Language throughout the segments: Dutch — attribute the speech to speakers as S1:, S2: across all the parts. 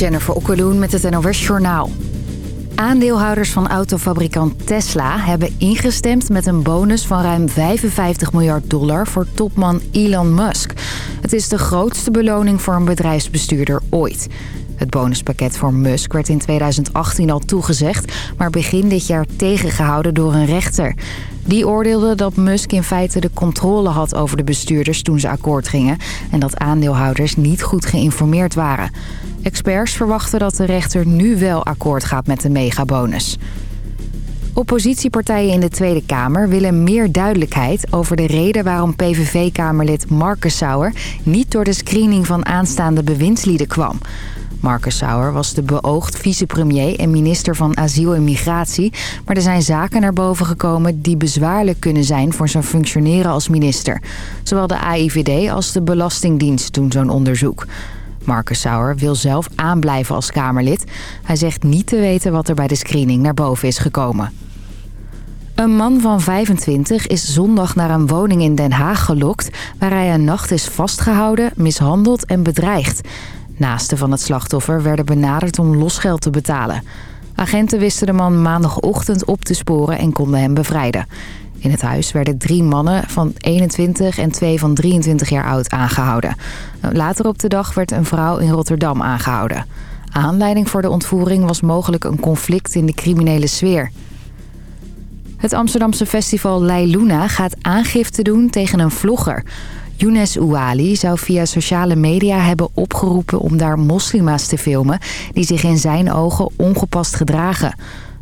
S1: Jennifer Okkeloen met het NOS Journaal. Aandeelhouders van autofabrikant Tesla hebben ingestemd met een bonus van ruim 55 miljard dollar voor topman Elon Musk. Het is de grootste beloning voor een bedrijfsbestuurder ooit. Het bonuspakket voor Musk werd in 2018 al toegezegd, maar begin dit jaar tegengehouden door een rechter. Die oordeelde dat Musk in feite de controle had over de bestuurders toen ze akkoord gingen... en dat aandeelhouders niet goed geïnformeerd waren. Experts verwachten dat de rechter nu wel akkoord gaat met de megabonus. Oppositiepartijen in de Tweede Kamer willen meer duidelijkheid over de reden waarom PVV-kamerlid Marcus Sauer niet door de screening van aanstaande bewindslieden kwam. Marcus Sauer was de beoogd vicepremier en minister van Asiel en Migratie... maar er zijn zaken naar boven gekomen die bezwaarlijk kunnen zijn voor zijn functioneren als minister. Zowel de AIVD als de Belastingdienst doen zo'n onderzoek. Marcus Sauer wil zelf aanblijven als Kamerlid. Hij zegt niet te weten wat er bij de screening naar boven is gekomen. Een man van 25 is zondag naar een woning in Den Haag gelokt... waar hij een nacht is vastgehouden, mishandeld en bedreigd. Naasten van het slachtoffer werden benaderd om losgeld te betalen. Agenten wisten de man maandagochtend op te sporen en konden hem bevrijden. In het huis werden drie mannen van 21 en twee van 23 jaar oud aangehouden. Later op de dag werd een vrouw in Rotterdam aangehouden. Aanleiding voor de ontvoering was mogelijk een conflict in de criminele sfeer. Het Amsterdamse festival Luna gaat aangifte doen tegen een vlogger. Younes Ouali zou via sociale media hebben opgeroepen om daar moslima's te filmen... die zich in zijn ogen ongepast gedragen.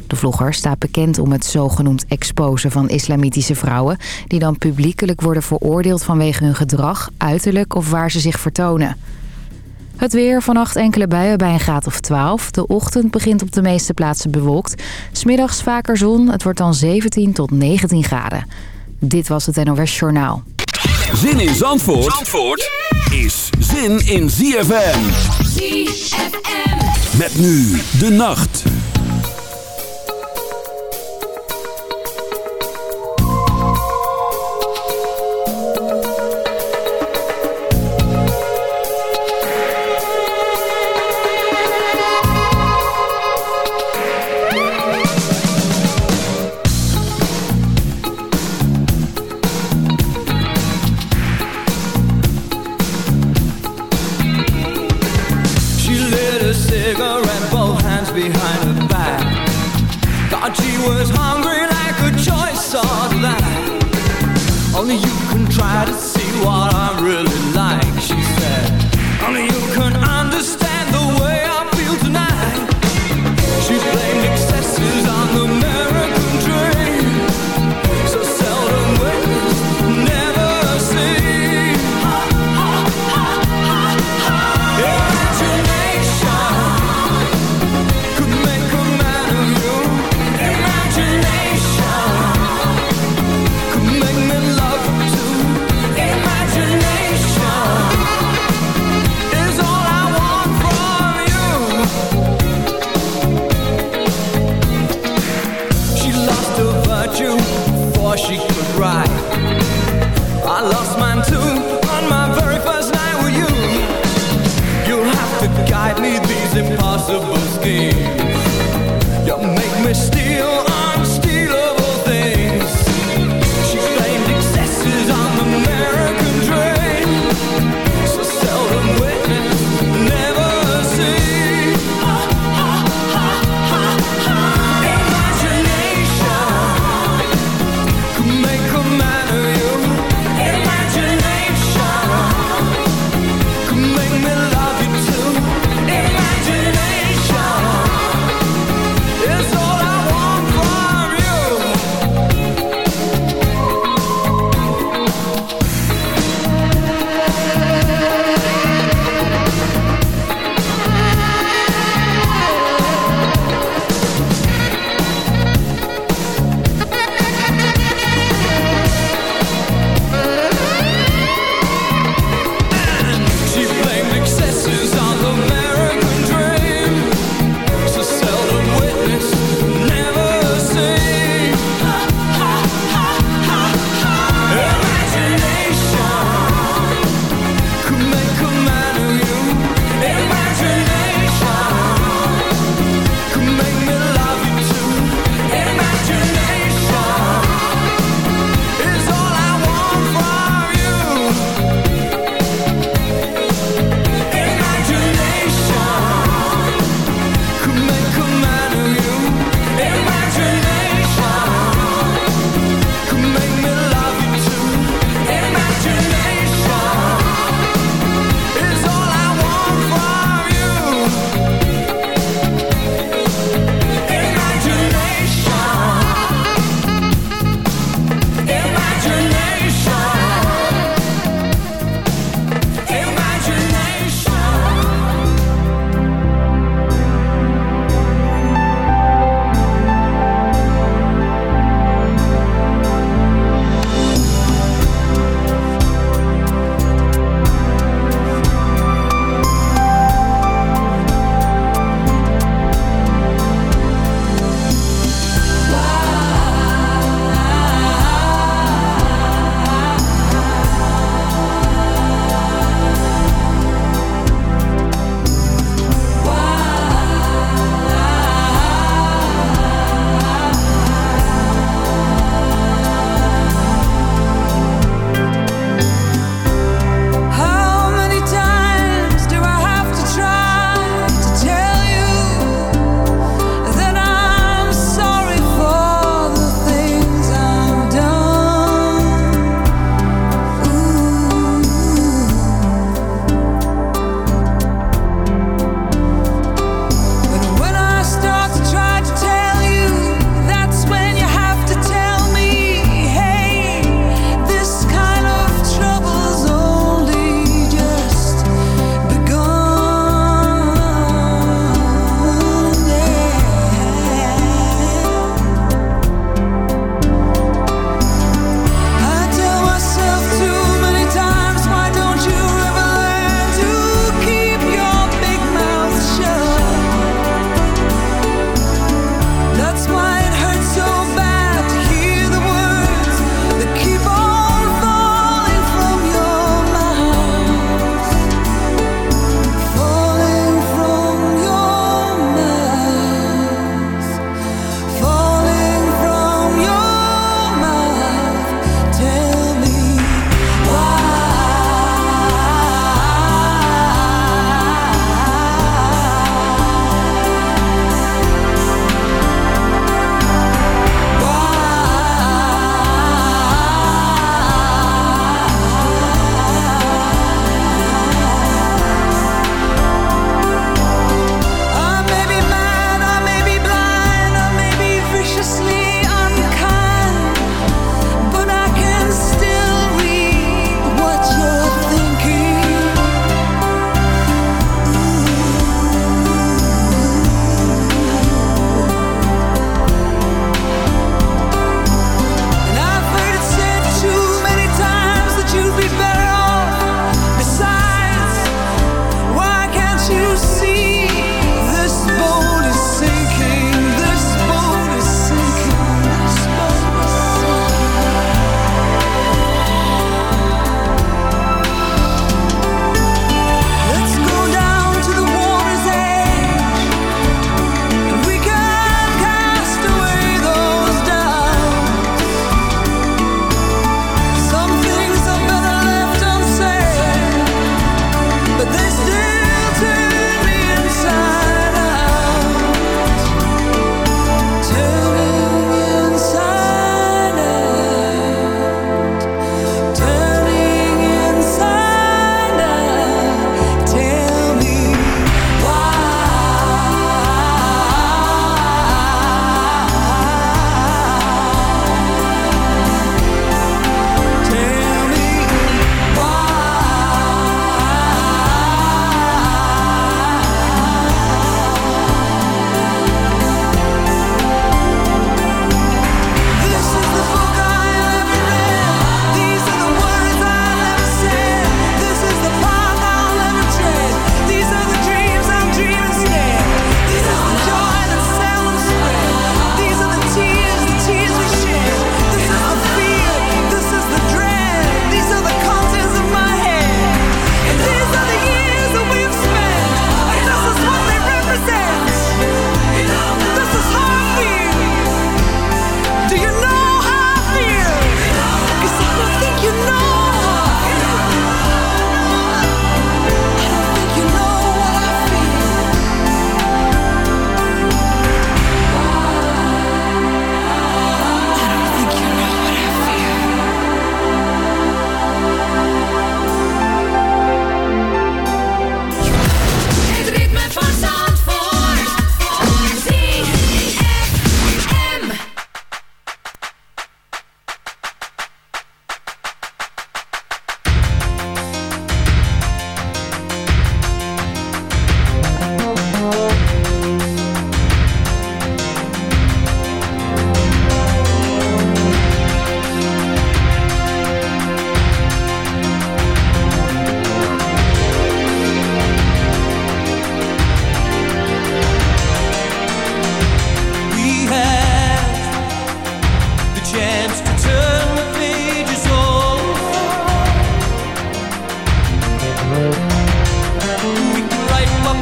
S1: De vlogger staat bekend om het zogenoemd exposen van islamitische vrouwen... die dan publiekelijk worden veroordeeld vanwege hun gedrag, uiterlijk of waar ze zich vertonen. Het weer, vannacht enkele buien bij een graad of 12. De ochtend begint op de meeste plaatsen bewolkt. Smiddags vaker zon, het wordt dan 17 tot 19 graden. Dit was het NOS Journaal.
S2: Zin in Zandvoort, Zandvoort is zin in ZFM. ZFM. Met nu de nacht.
S3: lightly these impossible schemes.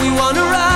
S3: we wanna ride.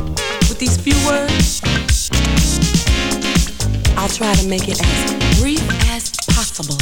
S4: these few words. I'll try to make it as brief as possible.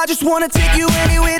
S3: I just wanna take you
S5: anywhere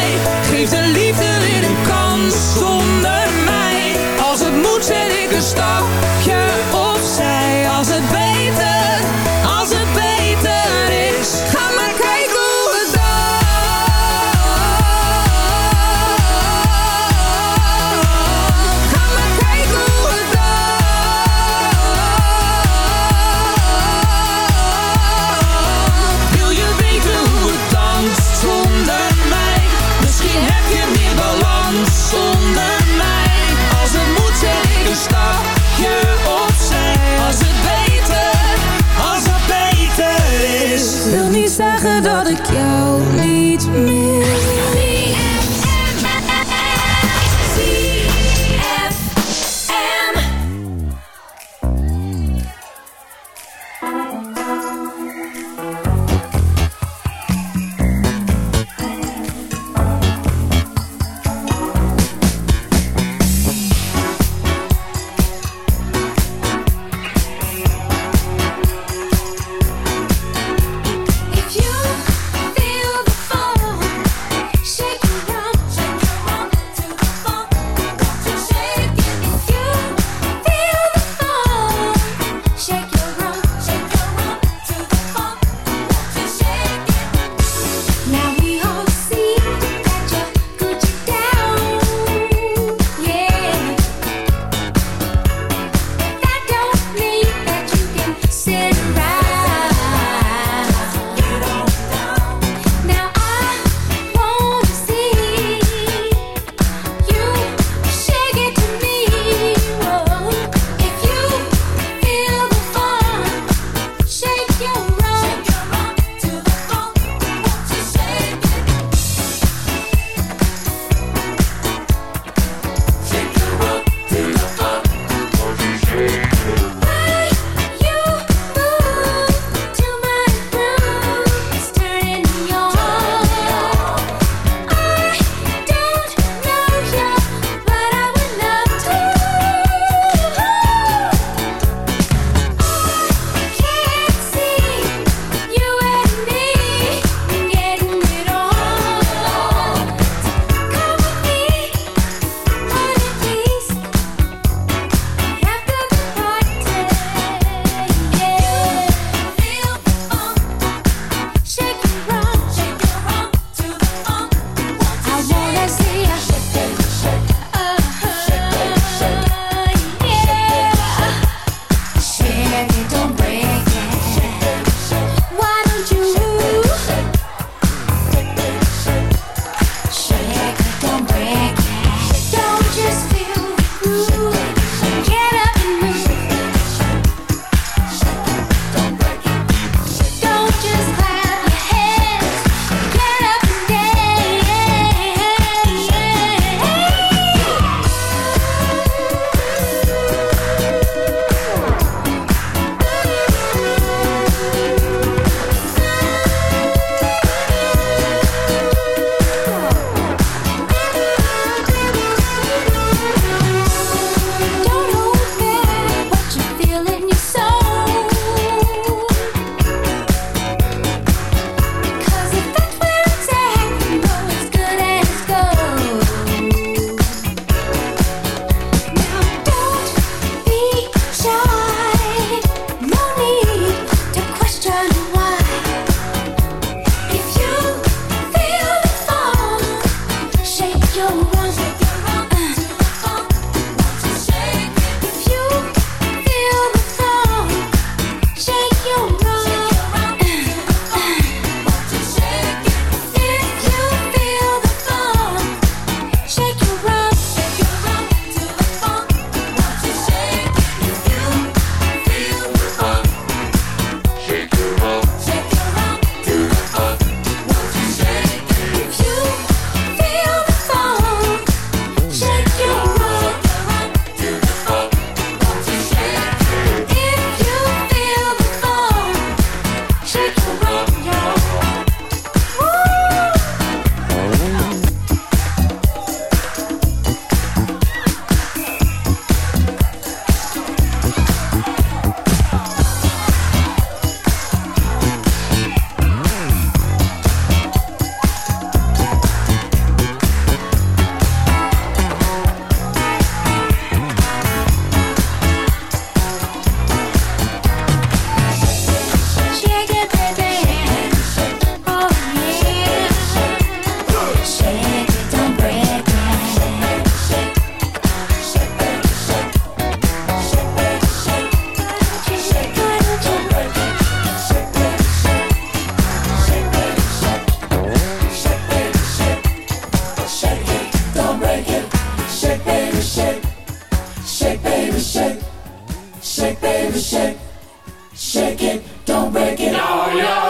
S6: Shake it, don't break it.
S7: Oh, yeah.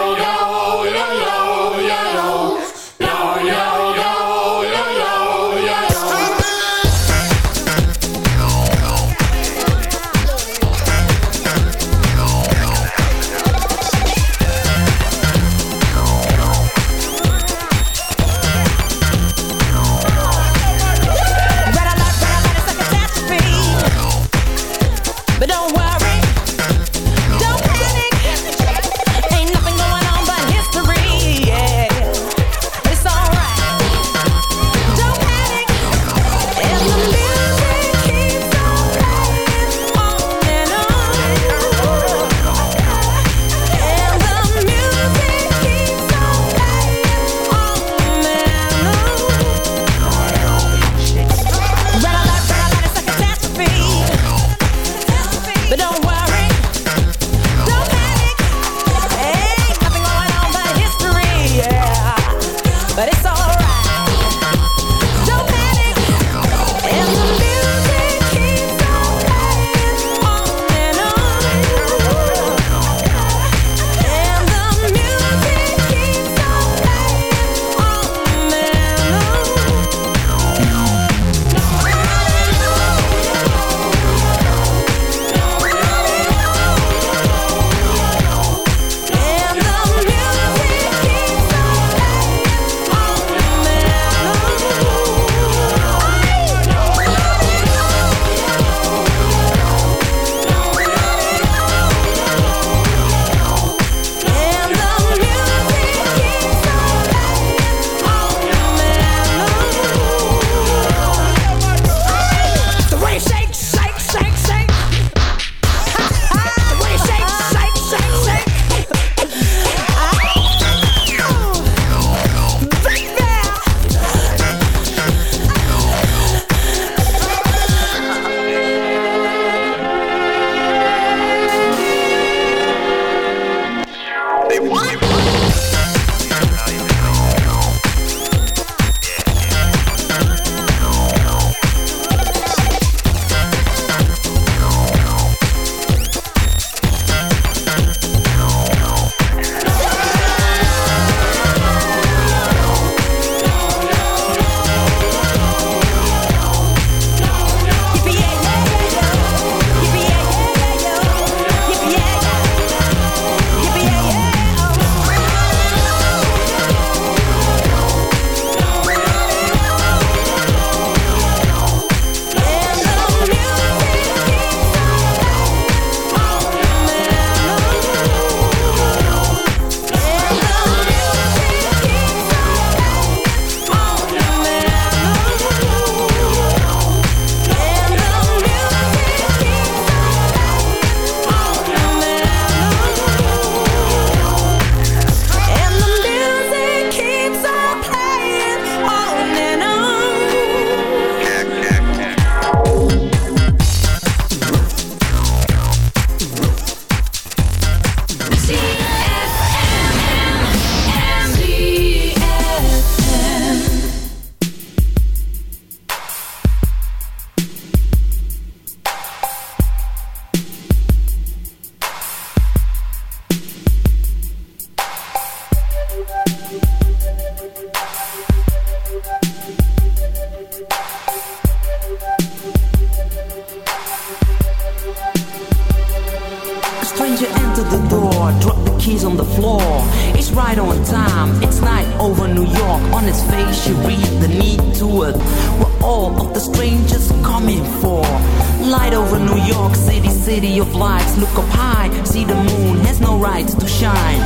S8: of lights. Look up high, see the moon has no rights to shine.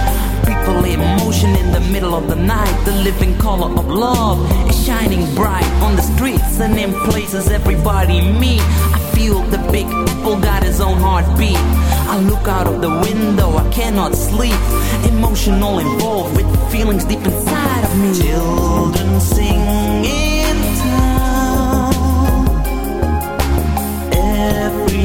S8: People in motion in the middle of the night. The living color of love is shining bright on the streets and in places everybody meet. I feel the big people got his own heartbeat. I look out of the window, I cannot sleep. Emotional involved with feelings deep inside of me. Children singing.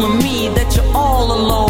S8: Telling me that you're all alone.